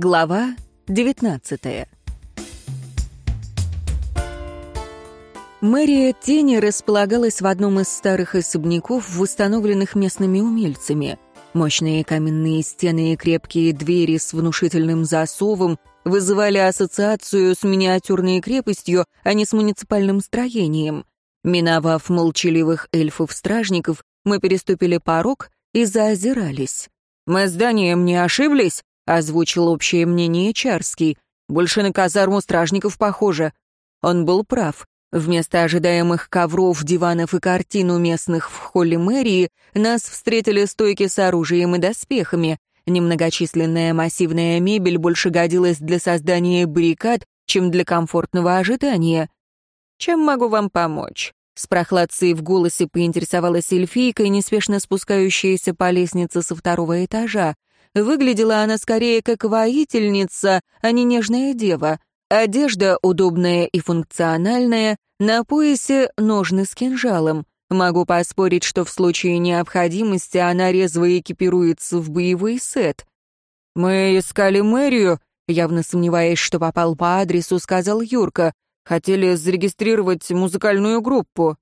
Глава 19 Мэрия Тени располагалась в одном из старых особняков, восстановленных местными умельцами. Мощные каменные стены и крепкие двери с внушительным засовом вызывали ассоциацию с миниатюрной крепостью, а не с муниципальным строением. Миновав молчаливых эльфов-стражников, мы переступили порог и заозирались. «Мы зданием не ошиблись?» — озвучил общее мнение Чарский. «Больше на казарму стражников похоже». Он был прав. Вместо ожидаемых ковров, диванов и картин у местных в холле мэрии нас встретили стойки с оружием и доспехами. Немногочисленная массивная мебель больше годилась для создания баррикад, чем для комфортного ожидания. «Чем могу вам помочь?» С прохладцей в голосе поинтересовалась эльфийка, неспешно спускающаяся по лестнице со второго этажа. Выглядела она скорее как воительница, а не нежная дева. Одежда удобная и функциональная, на поясе ножны с кинжалом. Могу поспорить, что в случае необходимости она резво экипируется в боевой сет. «Мы искали мэрию», явно сомневаясь, что попал по адресу, сказал Юрка. «Хотели зарегистрировать музыкальную группу».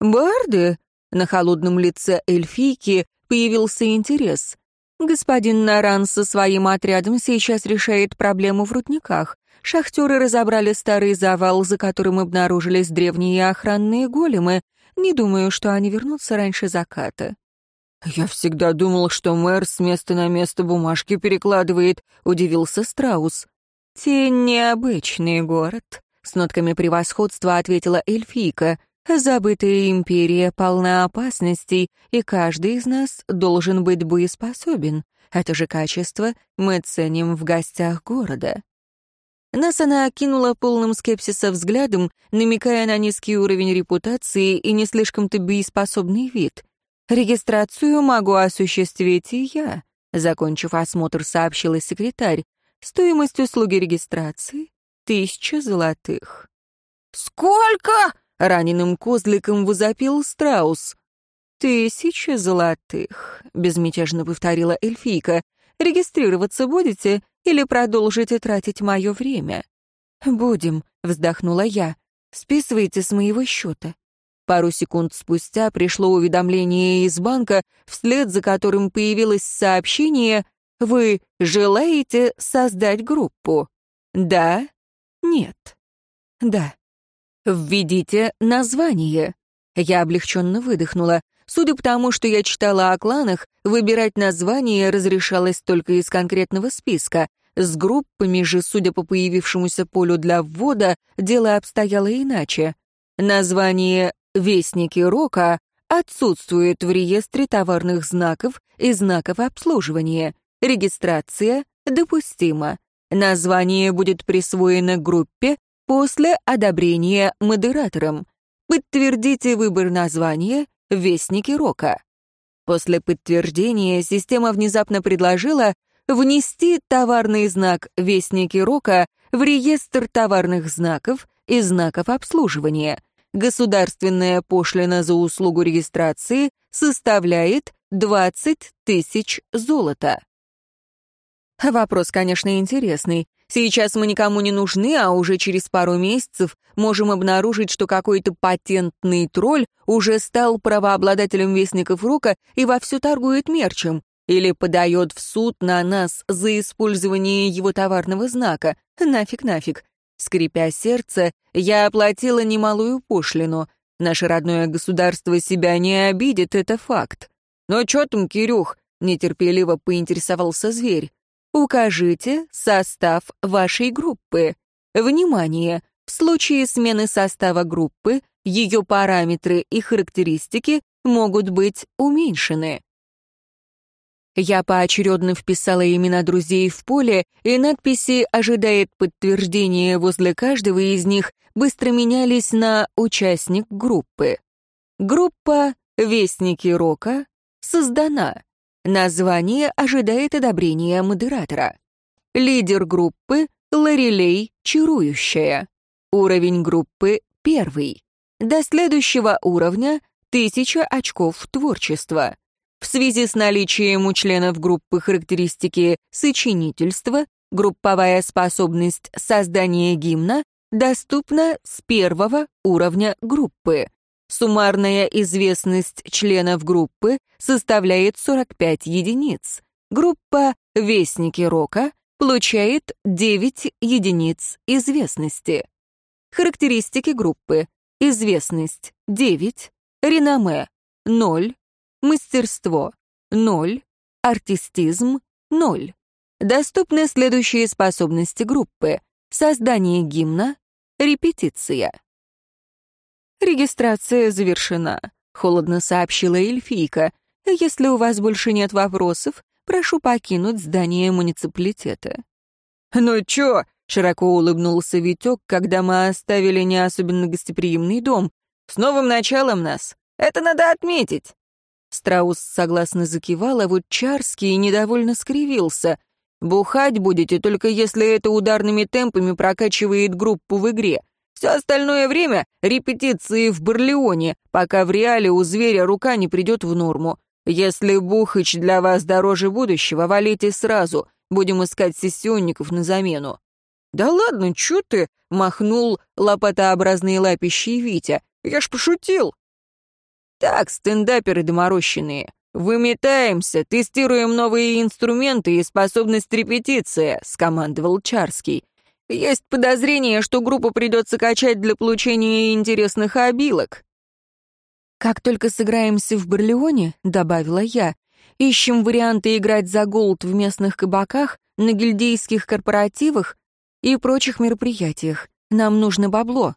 «Барды?» На холодном лице эльфийки появился интерес. Господин Наран со своим отрядом сейчас решает проблему в рудниках. Шахтеры разобрали старый завал, за которым обнаружились древние охранные големы. Не думаю, что они вернутся раньше заката. «Я всегда думал, что мэр с места на место бумажки перекладывает», — удивился Страус. «Тень — необычный город», — с нотками превосходства ответила эльфийка. «Забытая империя полна опасностей, и каждый из нас должен быть боеспособен. Это же качество мы ценим в гостях города». Нас она окинула полным скепсиса взглядом, намекая на низкий уровень репутации и не слишком-то боеспособный вид. «Регистрацию могу осуществить и я», — закончив осмотр, сообщила секретарь. «Стоимость услуги регистрации — тысяча золотых». «Сколько?» — раненым козликом возопил страус. «Тысяча золотых», — безмятежно повторила эльфийка. «Регистрироваться будете или продолжите тратить мое время?» «Будем», — вздохнула я. «Списывайте с моего счета». Пару секунд спустя пришло уведомление из банка, вслед за которым появилось сообщение «Вы желаете создать группу?» «Да», «Нет», «Да». «Введите название». Я облегченно выдохнула. Судя по тому, что я читала о кланах, выбирать название разрешалось только из конкретного списка. С группами же, судя по появившемуся полю для ввода, дело обстояло иначе. Название «Вестники Рока» отсутствует в реестре товарных знаков и знаков обслуживания. Регистрация допустима. Название будет присвоено группе после одобрения модератором. Подтвердите выбор названия «Вестники Рока». После подтверждения система внезапно предложила внести товарный знак «Вестники Рока» в реестр товарных знаков и знаков обслуживания. Государственная пошлина за услугу регистрации составляет 20 тысяч золота. Вопрос, конечно, интересный. Сейчас мы никому не нужны, а уже через пару месяцев можем обнаружить, что какой-то патентный тролль уже стал правообладателем Вестников Рока и вовсю торгует мерчем или подает в суд на нас за использование его товарного знака. Нафиг, нафиг. Скрипя сердце, я оплатила немалую пошлину. Наше родное государство себя не обидит, это факт. «Ну чё там, Кирюх?» — нетерпеливо поинтересовался зверь. «Укажите состав вашей группы. Внимание! В случае смены состава группы ее параметры и характеристики могут быть уменьшены. Я поочередно вписала имена друзей в поле, и надписи «Ожидает подтверждения» возле каждого из них быстро менялись на «Участник группы». Группа «Вестники Рока» создана. Название ожидает одобрения модератора. Лидер группы — Лорелей Чарующая. Уровень группы — первый. До следующего уровня — тысяча очков творчества. В связи с наличием у членов группы характеристики сочинительства Групповая способность создания гимна доступна с первого уровня группы. Суммарная известность членов группы составляет 45 единиц. Группа «Вестники рока» получает 9 единиц известности. Характеристики группы. Известность — 9, реноме — 0, мастерство — 0, артистизм — 0. Доступны следующие способности группы. Создание гимна, репетиция. «Регистрация завершена», — холодно сообщила эльфийка. «Если у вас больше нет вопросов, прошу покинуть здание муниципалитета». «Ну чё?» — широко улыбнулся Витёк, когда мы оставили не особенно гостеприимный дом. «С новым началом нас! Это надо отметить!» Страус согласно закивал, а вот Чарский недовольно скривился. «Бухать будете, только если это ударными темпами прокачивает группу в игре. Все остальное время — репетиции в Барлеоне, пока в реале у зверя рука не придет в норму. Если Бухач для вас дороже будущего, валите сразу. Будем искать сессионников на замену». «Да ладно, чё ты?» — махнул лопатообразный лапищий Витя. «Я ж пошутил». «Так, стендаперы доморощенные, выметаемся, тестируем новые инструменты и способность репетиции», — скомандовал Чарский. Есть подозрение, что группу придется качать для получения интересных обилок. «Как только сыграемся в Барлеоне», — добавила я, «ищем варианты играть за голд в местных кабаках, на гильдейских корпоративах и прочих мероприятиях. Нам нужно бабло».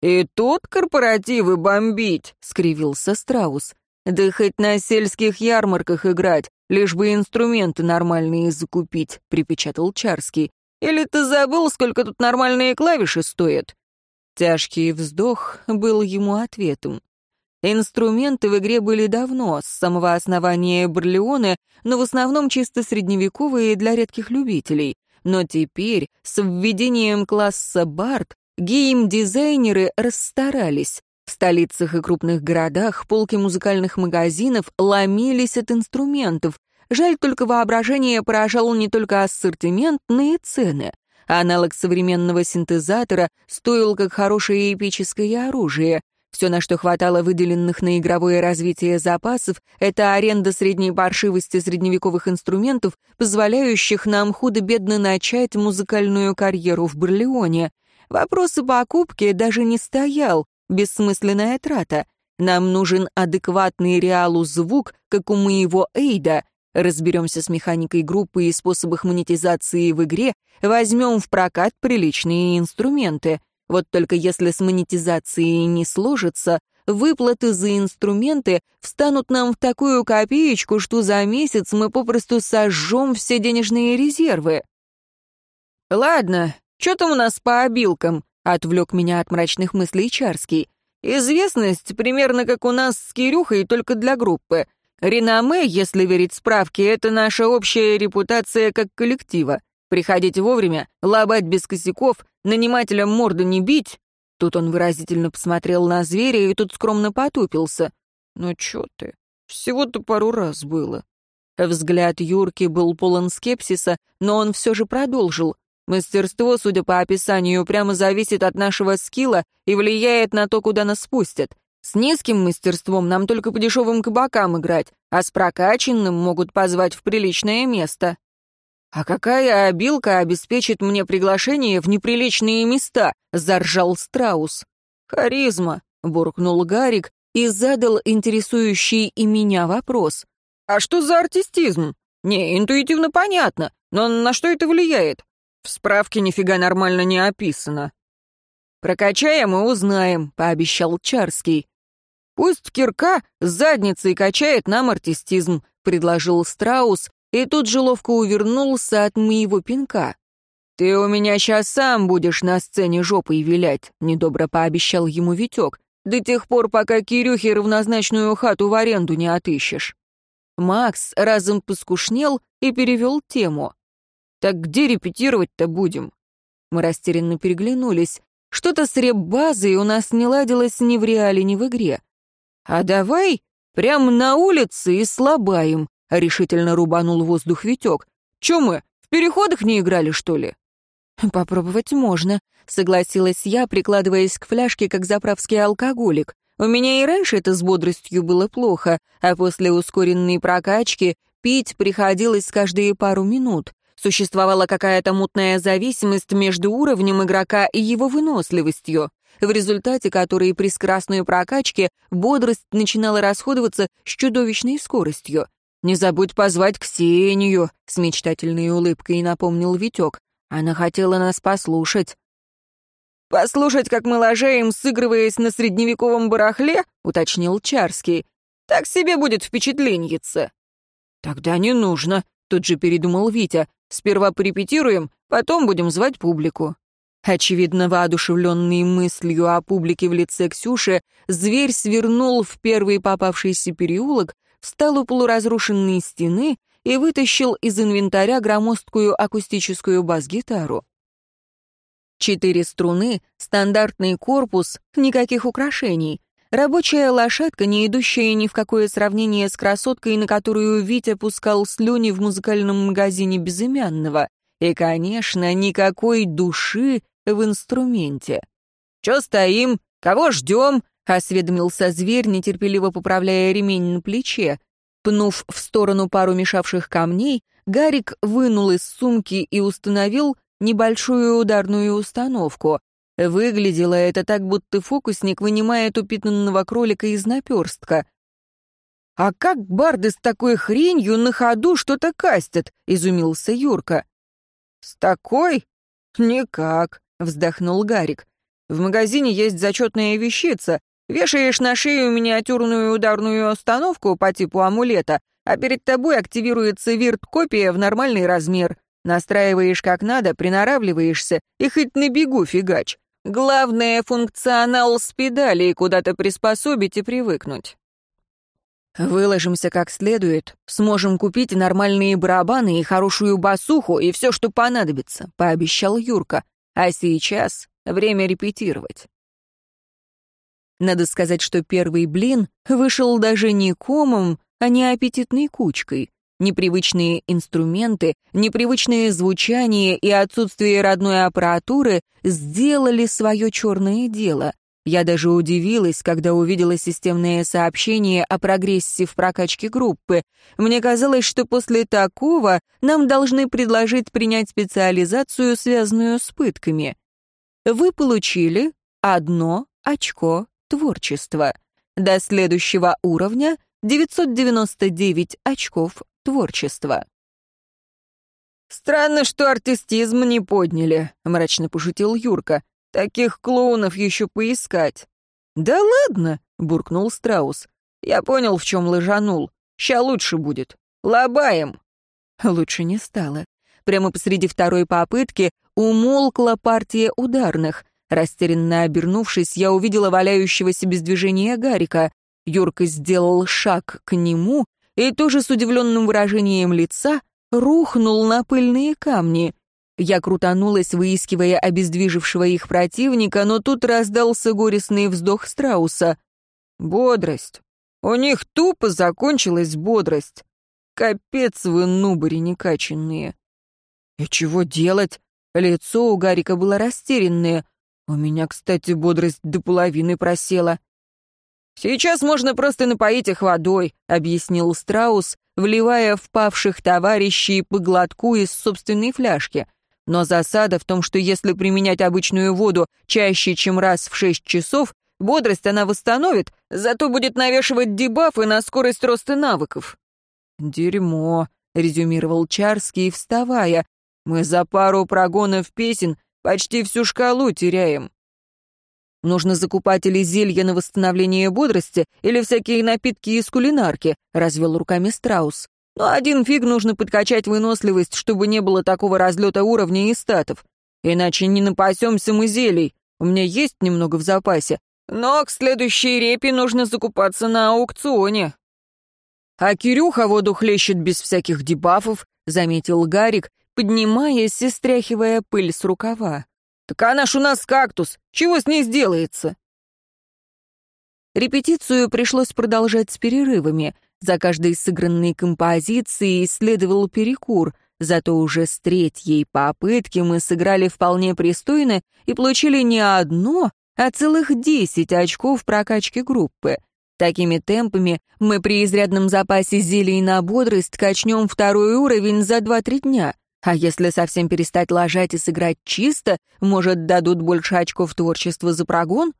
«И тут корпоративы бомбить», — скривился Страус. «Да хоть на сельских ярмарках играть, лишь бы инструменты нормальные закупить», — припечатал Чарский. Или ты забыл, сколько тут нормальные клавиши стоят?» Тяжкий вздох был ему ответом. Инструменты в игре были давно, с самого основания Барлеоне, но в основном чисто средневековые для редких любителей. Но теперь, с введением класса Барт, гейм-дизайнеры расстарались. В столицах и крупных городах полки музыкальных магазинов ломились от инструментов, Жаль только воображение поражало не только ассортимент, но и цены. Аналог современного синтезатора стоил как хорошее эпическое оружие. Все, на что хватало выделенных на игровое развитие запасов, это аренда средней паршивости средневековых инструментов, позволяющих нам худо-бедно начать музыкальную карьеру в Барлеоне. Вопрос о покупке даже не стоял, бессмысленная трата. Нам нужен адекватный реалу звук, как у моего Эйда — разберемся с механикой группы и способах монетизации в игре, возьмем в прокат приличные инструменты. Вот только если с монетизацией не сложится, выплаты за инструменты встанут нам в такую копеечку, что за месяц мы попросту сожжем все денежные резервы. «Ладно, что там у нас по обилкам?» — отвлек меня от мрачных мыслей Чарский. «Известность примерно как у нас с Кирюхой, только для группы. Реноме, если верить справке, это наша общая репутация как коллектива. Приходить вовремя, лобать без косяков, нанимателям морду не бить. Тут он выразительно посмотрел на зверя и тут скромно потупился. Ну чё ты, всего-то пару раз было. Взгляд Юрки был полон скепсиса, но он все же продолжил. Мастерство, судя по описанию, прямо зависит от нашего скилла и влияет на то, куда нас спустят. С низким мастерством нам только по дешевым кабакам играть, а с прокачанным могут позвать в приличное место. «А какая обилка обеспечит мне приглашение в неприличные места?» — заржал Страус. «Харизма», — буркнул Гарик и задал интересующий и меня вопрос. «А что за артистизм? Не, интуитивно понятно, но на что это влияет? В справке нифига нормально не описано». «Прокачаем и узнаем», — пообещал Чарский. «Пусть кирка с задницей качает нам артистизм», — предложил Страус, и тут же ловко увернулся от моего пинка. «Ты у меня сейчас сам будешь на сцене жопой вилять», — недобро пообещал ему Витек, «до тех пор, пока Кирюхе равнозначную хату в аренду не отыщешь». Макс разом поскушнел и перевел тему. «Так где репетировать-то будем?» Мы растерянно переглянулись. Что-то с реп-базой у нас не ладилось ни в реале, ни в игре. «А давай прямо на улице и слабаем», — решительно рубанул воздух Витек. «Чё мы, В переходах не играли, что ли?» «Попробовать можно», — согласилась я, прикладываясь к фляжке, как заправский алкоголик. У меня и раньше это с бодростью было плохо, а после ускоренной прокачки пить приходилось каждые пару минут. Существовала какая-то мутная зависимость между уровнем игрока и его выносливостью, в результате которой при скоростной прокачке бодрость начинала расходоваться с чудовищной скоростью. «Не забудь позвать Ксению», — с мечтательной улыбкой напомнил Витек. «Она хотела нас послушать». «Послушать, как мы лажаем, сыгрываясь на средневековом барахле?» — уточнил Чарский. «Так себе будет впечатленьица». «Тогда не нужно», — тут же передумал Витя. «Сперва порепетируем, потом будем звать публику». Очевидно, воодушевленный мыслью о публике в лице Ксюши, зверь свернул в первый попавшийся переулок, встал у полуразрушенной стены и вытащил из инвентаря громоздкую акустическую бас-гитару. Четыре струны, стандартный корпус, никаких украшений. Рабочая лошадка, не идущая ни в какое сравнение с красоткой, на которую Витя пускал слюни в музыкальном магазине Безымянного. И, конечно, никакой души в инструменте. «Чё стоим? Кого ждем?» — осведомился зверь, нетерпеливо поправляя ремень на плече. Пнув в сторону пару мешавших камней, Гарик вынул из сумки и установил небольшую ударную установку. Выглядело это так, будто фокусник вынимает упитанного кролика из наперстка. «А как барды с такой хренью на ходу что-то кастят?» — изумился Юрка. «С такой? Никак», — вздохнул Гарик. «В магазине есть зачетная вещица. Вешаешь на шею миниатюрную ударную установку по типу амулета, а перед тобой активируется вирт-копия в нормальный размер. Настраиваешь как надо, приноравливаешься и хоть на бегу фигач. Главное — функционал с педалей куда-то приспособить и привыкнуть. Выложимся как следует, сможем купить нормальные барабаны и хорошую басуху и все, что понадобится, — пообещал Юрка. А сейчас время репетировать. Надо сказать, что первый блин вышел даже не комом, а не аппетитной кучкой. Непривычные инструменты, непривычное звучание и отсутствие родной аппаратуры сделали свое черное дело. Я даже удивилась, когда увидела системное сообщение о прогрессе в прокачке группы. Мне казалось, что после такого нам должны предложить принять специализацию, связанную с пытками. Вы получили одно очко творчества. До следующего уровня 999 очков творчества. «Странно, что артистизм не подняли», — мрачно пошутил Юрка. «Таких клоунов еще поискать». «Да ладно», — буркнул Страус. «Я понял, в чем лыжанул. Ща лучше будет. Лобаем». Лучше не стало. Прямо посреди второй попытки умолкла партия ударных. Растерянно обернувшись, я увидела валяющегося без движения Гарика. Юрка сделал шаг к нему, и тоже с удивленным выражением лица рухнул на пыльные камни. Я крутанулась, выискивая обездвижившего их противника, но тут раздался горестный вздох страуса. «Бодрость. У них тупо закончилась бодрость. Капец вы, нубари некаченные». «И чего делать?» Лицо у Гарика было растерянное. У меня, кстати, бодрость до половины просела. «Сейчас можно просто напоить их водой», — объяснил Страус, вливая впавших товарищей по глотку из собственной фляжки. Но засада в том, что если применять обычную воду чаще, чем раз в шесть часов, бодрость она восстановит, зато будет навешивать дебафы на скорость роста навыков. «Дерьмо», — резюмировал Чарский, вставая. «Мы за пару прогонов песен почти всю шкалу теряем. Нужно закупать или зелья на восстановление бодрости, или всякие напитки из кулинарки», — развел руками Страус. «Но один фиг нужно подкачать выносливость, чтобы не было такого разлета уровней и статов. Иначе не напасемся мы зелий. У меня есть немного в запасе. Но к следующей репе нужно закупаться на аукционе». «А Кирюха воду хлещет без всяких дебафов», — заметил Гарик, поднимаясь и стряхивая пыль с рукава. «Так она ж у нас кактус. Чего с ней сделается?» Репетицию пришлось продолжать с перерывами. За каждой сыгранной композицией следовал перекур. Зато уже с третьей попытки мы сыграли вполне пристойно и получили не одно, а целых десять очков прокачки группы. Такими темпами мы при изрядном запасе зелий на бодрость качнем второй уровень за 2-3 дня. А если совсем перестать ложать и сыграть чисто, может, дадут больше очков творчества за прогон?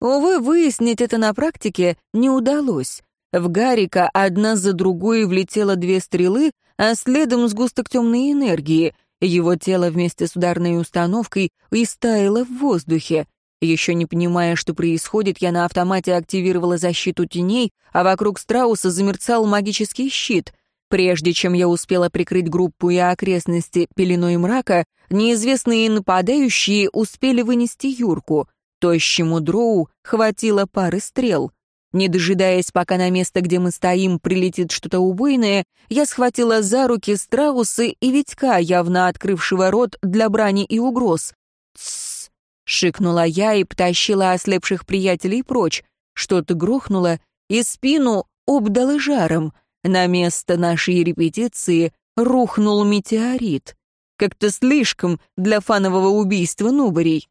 Увы, выяснить это на практике не удалось. В Гарика одна за другой влетело две стрелы, а следом сгусток темной энергии. Его тело вместе с ударной установкой истаяло в воздухе. Еще не понимая, что происходит, я на автомате активировала защиту теней, а вокруг страуса замерцал магический щит. Прежде чем я успела прикрыть группу и окрестности пеленой мрака, неизвестные нападающие успели вынести Юрку. Тощему дроу хватило пары стрел. Не дожидаясь, пока на место, где мы стоим, прилетит что-то убойное, я схватила за руки страусы и Витька, явно открывшего рот для брани и угроз. «Тссс!» — шикнула я и потащила ослепших приятелей прочь. Что-то грохнуло, и спину обдало жаром. На место нашей репетиции рухнул метеорит. Как-то слишком для фанового убийства нубарей.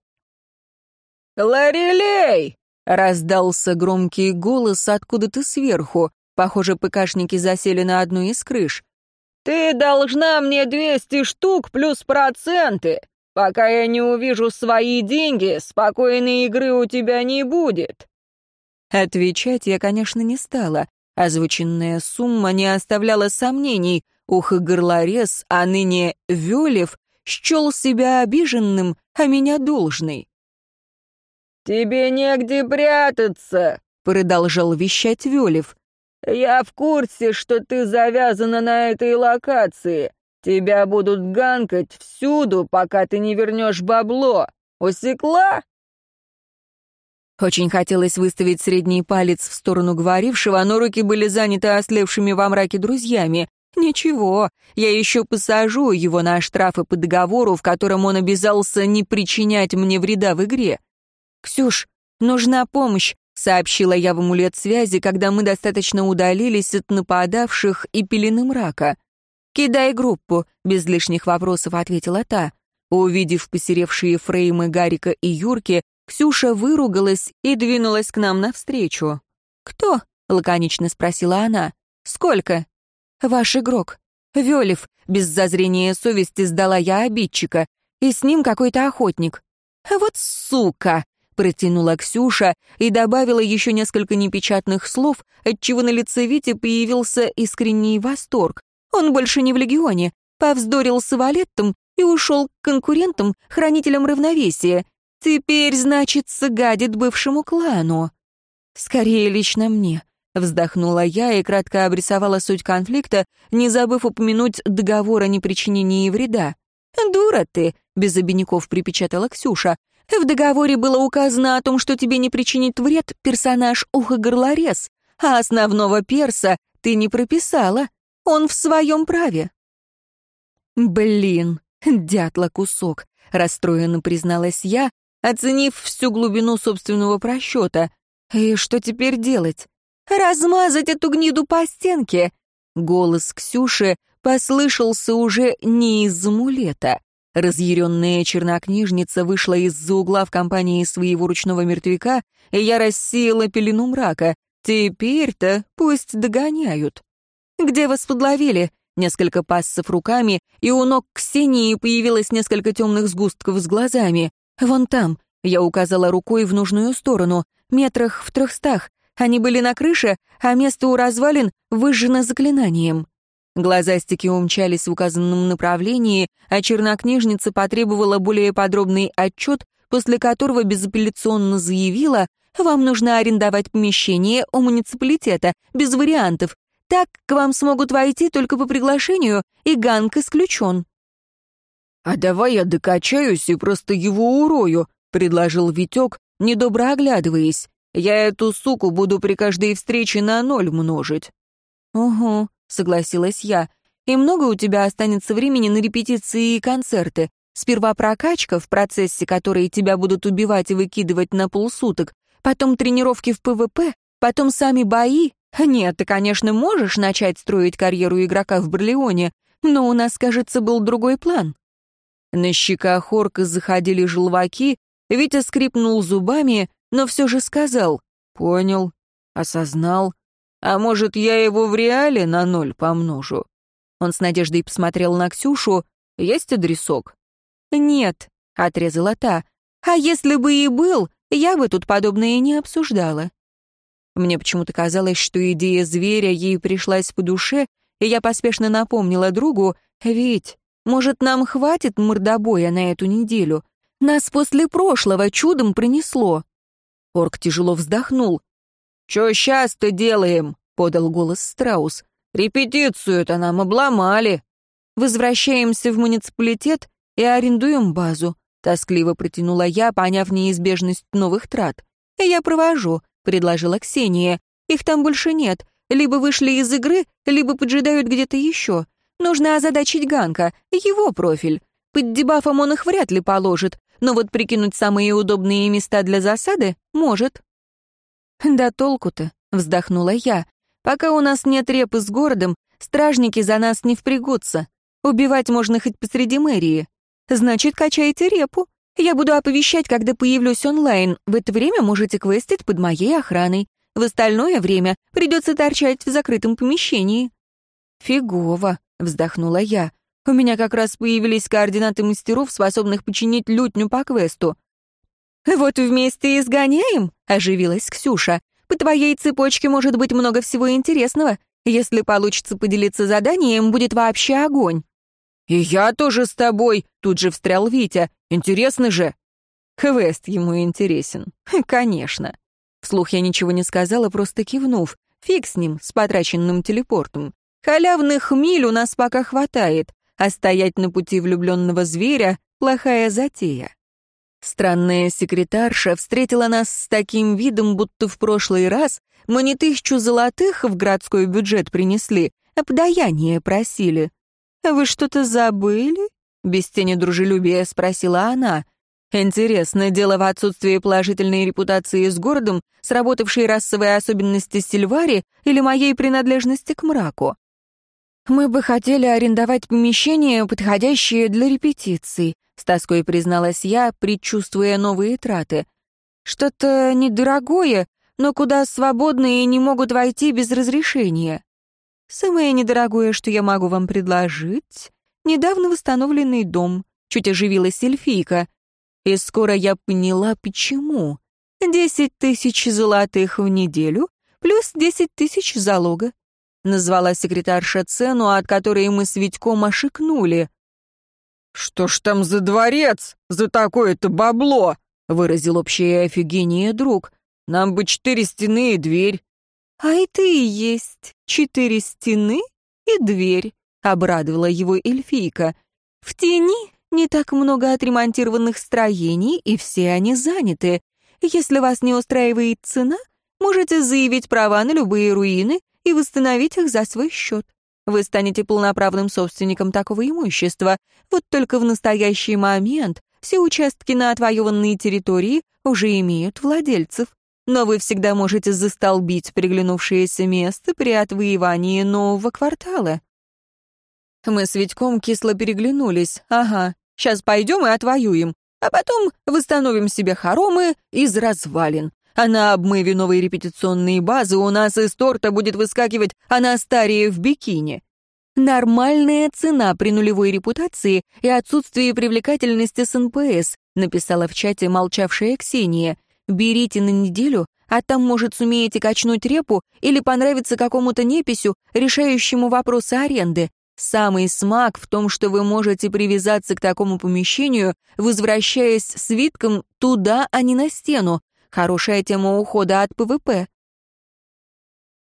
«Ларелей!» Раздался громкий голос откуда-то сверху. Похоже, ПКшники засели на одну из крыш. «Ты должна мне двести штук плюс проценты. Пока я не увижу свои деньги, спокойной игры у тебя не будет». Отвечать я, конечно, не стала. Озвученная сумма не оставляла сомнений. Ух, горлорез, а ныне Вёлев, счел себя обиженным, а меня должной. «Тебе негде прятаться», — продолжал вещать Вёлев. «Я в курсе, что ты завязана на этой локации. Тебя будут ганкать всюду, пока ты не вернешь бабло. Усекла?» Очень хотелось выставить средний палец в сторону говорившего, но руки были заняты ослевшими во мраке друзьями. Ничего, я еще посажу его на штрафы по договору, в котором он обязался не причинять мне вреда в игре. «Ксюш, нужна помощь», — сообщила я в амулет связи, когда мы достаточно удалились от нападавших и пелены мрака. «Кидай группу», — без лишних вопросов ответила та. Увидев посеревшие фреймы Гарика и Юрки, Ксюша выругалась и двинулась к нам навстречу. «Кто?» — лаконично спросила она. «Сколько?» «Ваш игрок. Велев», — без зазрения совести сдала я обидчика. «И с ним какой-то охотник». «Вот сука!» Протянула Ксюша и добавила еще несколько непечатных слов, отчего на лице Вити появился искренний восторг. Он больше не в легионе, повздорил с Валеттом и ушел к конкурентам, хранителям равновесия. Теперь, значит, гадит бывшему клану. Скорее лично мне. Вздохнула я и кратко обрисовала суть конфликта, не забыв упомянуть договор о непричинении вреда. «Дура ты!» — без обиняков припечатала Ксюша. В договоре было указано о том, что тебе не причинит вред персонаж ухо-горлорез, а основного перса ты не прописала. Он в своем праве». «Блин, дятла кусок», — расстроенно призналась я, оценив всю глубину собственного просчета. «И что теперь делать?» «Размазать эту гниду по стенке!» Голос Ксюши послышался уже не из амулета. Разъяренная чернокнижница вышла из-за угла в компании своего ручного мертвяка, и я рассеяла пелену мрака. Теперь-то пусть догоняют. «Где вас подловили?» Несколько пассов руками, и у ног Ксении появилось несколько темных сгустков с глазами. «Вон там», — я указала рукой в нужную сторону, метрах в трехстах. Они были на крыше, а место у развалин выжжено заклинанием. Глазастики умчались в указанном направлении, а чернокнижница потребовала более подробный отчет, после которого безапелляционно заявила, «Вам нужно арендовать помещение у муниципалитета, без вариантов. Так к вам смогут войти только по приглашению, и ганг исключен». «А давай я докачаюсь и просто его урою», — предложил Витек, недобро оглядываясь. «Я эту суку буду при каждой встрече на ноль множить». «Угу», — согласилась я. «И много у тебя останется времени на репетиции и концерты. Сперва прокачка, в процессе которой тебя будут убивать и выкидывать на полсуток, потом тренировки в ПВП, потом сами бои. Нет, ты, конечно, можешь начать строить карьеру игрока в Барлеоне, Но у нас, кажется, был другой план. На щеках орка заходили желваки, Витя скрипнул зубами, но все же сказал «Понял, осознал. А может, я его в реале на ноль помножу?» Он с надеждой посмотрел на Ксюшу. «Есть адресок?» «Нет», — отрезала та. «А если бы и был, я бы тут подобное не обсуждала». Мне почему-то казалось, что идея зверя ей пришлась по душе, и я поспешно напомнила другу, «Ведь, может, нам хватит мордобоя на эту неделю? Нас после прошлого чудом принесло». Орк тяжело вздохнул. «Чё сейчас-то делаем?» — подал голос Страус. «Репетицию-то нам обломали». «Возвращаемся в муниципалитет и арендуем базу», — тоскливо протянула я, поняв неизбежность новых трат. «Я провожу», — предложила Ксения. «Их там больше нет. Либо вышли из игры, либо поджидают где-то еще. Нужно озадачить Ганка, его профиль. Под дебафом он их вряд ли положит, но вот прикинуть самые удобные места для засады может. «Да толку-то», — вздохнула я. «Пока у нас нет репы с городом, стражники за нас не впрягутся. Убивать можно хоть посреди мэрии. Значит, качайте репу. Я буду оповещать, когда появлюсь онлайн. В это время можете квестить под моей охраной. В остальное время придется торчать в закрытом помещении». «Фигово», — вздохнула я. У меня как раз появились координаты мастеров, способных починить лютню по квесту. «Вот вместе и сгоняем», — оживилась Ксюша. «По твоей цепочке может быть много всего интересного. Если получится поделиться заданием, будет вообще огонь». «И я тоже с тобой», — тут же встрял Витя. «Интересно же». Квест ему интересен. Конечно. Вслух я ничего не сказала, просто кивнув. Фиг с ним, с потраченным телепортом. Халявных миль у нас пока хватает а стоять на пути влюбленного зверя — плохая затея. Странная секретарша встретила нас с таким видом, будто в прошлый раз мы не тысячу золотых в городской бюджет принесли, а подаяние просили. «Вы что-то забыли?» — без тени дружелюбия спросила она. Интересно, дело в отсутствии положительной репутации с городом, сработавшей расовые особенности Сильвари или моей принадлежности к мраку. «Мы бы хотели арендовать помещение, подходящее для репетиций», — с тоской призналась я, предчувствуя новые траты. «Что-то недорогое, но куда свободные не могут войти без разрешения. Самое недорогое, что я могу вам предложить, недавно восстановленный дом», — чуть оживилась эльфийка. И скоро я поняла, почему. Десять тысяч золотых в неделю плюс десять тысяч залога. Назвала секретарша цену, от которой мы с Витьком ошикнули. «Что ж там за дворец? За такое-то бабло!» — выразил общее офигение друг. «Нам бы четыре стены и дверь». «А это и есть четыре стены и дверь», — обрадовала его эльфийка. «В тени не так много отремонтированных строений, и все они заняты. Если вас не устраивает цена, можете заявить права на любые руины и восстановить их за свой счет. Вы станете полноправным собственником такого имущества. Вот только в настоящий момент все участки на отвоеванной территории уже имеют владельцев. Но вы всегда можете застолбить приглянувшееся место при отвоевании нового квартала. Мы с Витьком кисло переглянулись. Ага, сейчас пойдем и отвоюем, а потом восстановим себе хоромы из развалин а на обмыве новой репетиционной базы у нас из торта будет выскакивать Анастария в бикини. «Нормальная цена при нулевой репутации и отсутствии привлекательности с НПС», написала в чате молчавшая Ксения. «Берите на неделю, а там, может, сумеете качнуть репу или понравится какому-то неписю, решающему вопросы аренды. Самый смак в том, что вы можете привязаться к такому помещению, возвращаясь свитком туда, а не на стену. Хорошая тема ухода от ПВП.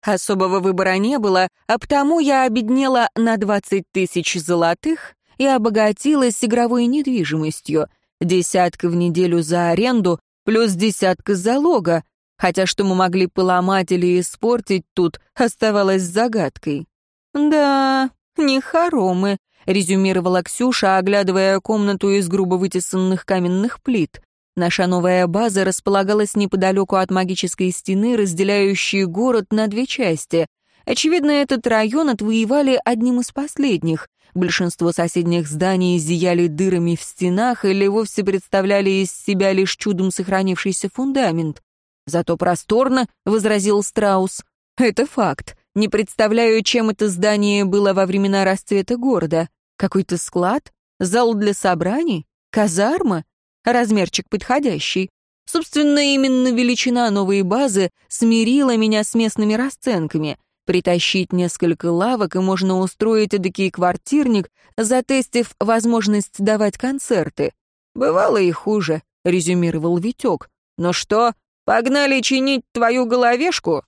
Особого выбора не было, а потому я обеднела на 20 тысяч золотых и обогатилась игровой недвижимостью. Десятка в неделю за аренду плюс десятка залога, хотя что мы могли поломать или испортить тут, оставалось загадкой. «Да, не хоромы», — резюмировала Ксюша, оглядывая комнату из грубо вытесанных каменных плит. Наша новая база располагалась неподалеку от магической стены, разделяющей город на две части. Очевидно, этот район отвоевали одним из последних. Большинство соседних зданий зияли дырами в стенах или вовсе представляли из себя лишь чудом сохранившийся фундамент. «Зато просторно», — возразил Страус. «Это факт. Не представляю, чем это здание было во времена расцвета города. Какой-то склад? Зал для собраний? Казарма? Размерчик подходящий. Собственно, именно величина новой базы смирила меня с местными расценками. Притащить несколько лавок, и можно устроить эдакий квартирник, затестив возможность давать концерты. «Бывало и хуже», — резюмировал Витек. «Ну что, погнали чинить твою головешку?»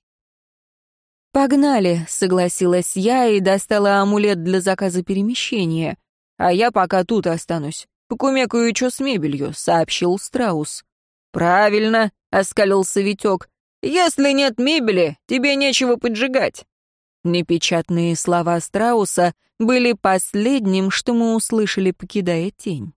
«Погнали», — согласилась я и достала амулет для заказа перемещения. «А я пока тут останусь. Покумекаю, что с мебелью», — сообщил Страус. «Правильно», — оскалился Витек. «Если нет мебели, тебе нечего поджигать». Непечатные слова Страуса были последним, что мы услышали, покидая тень.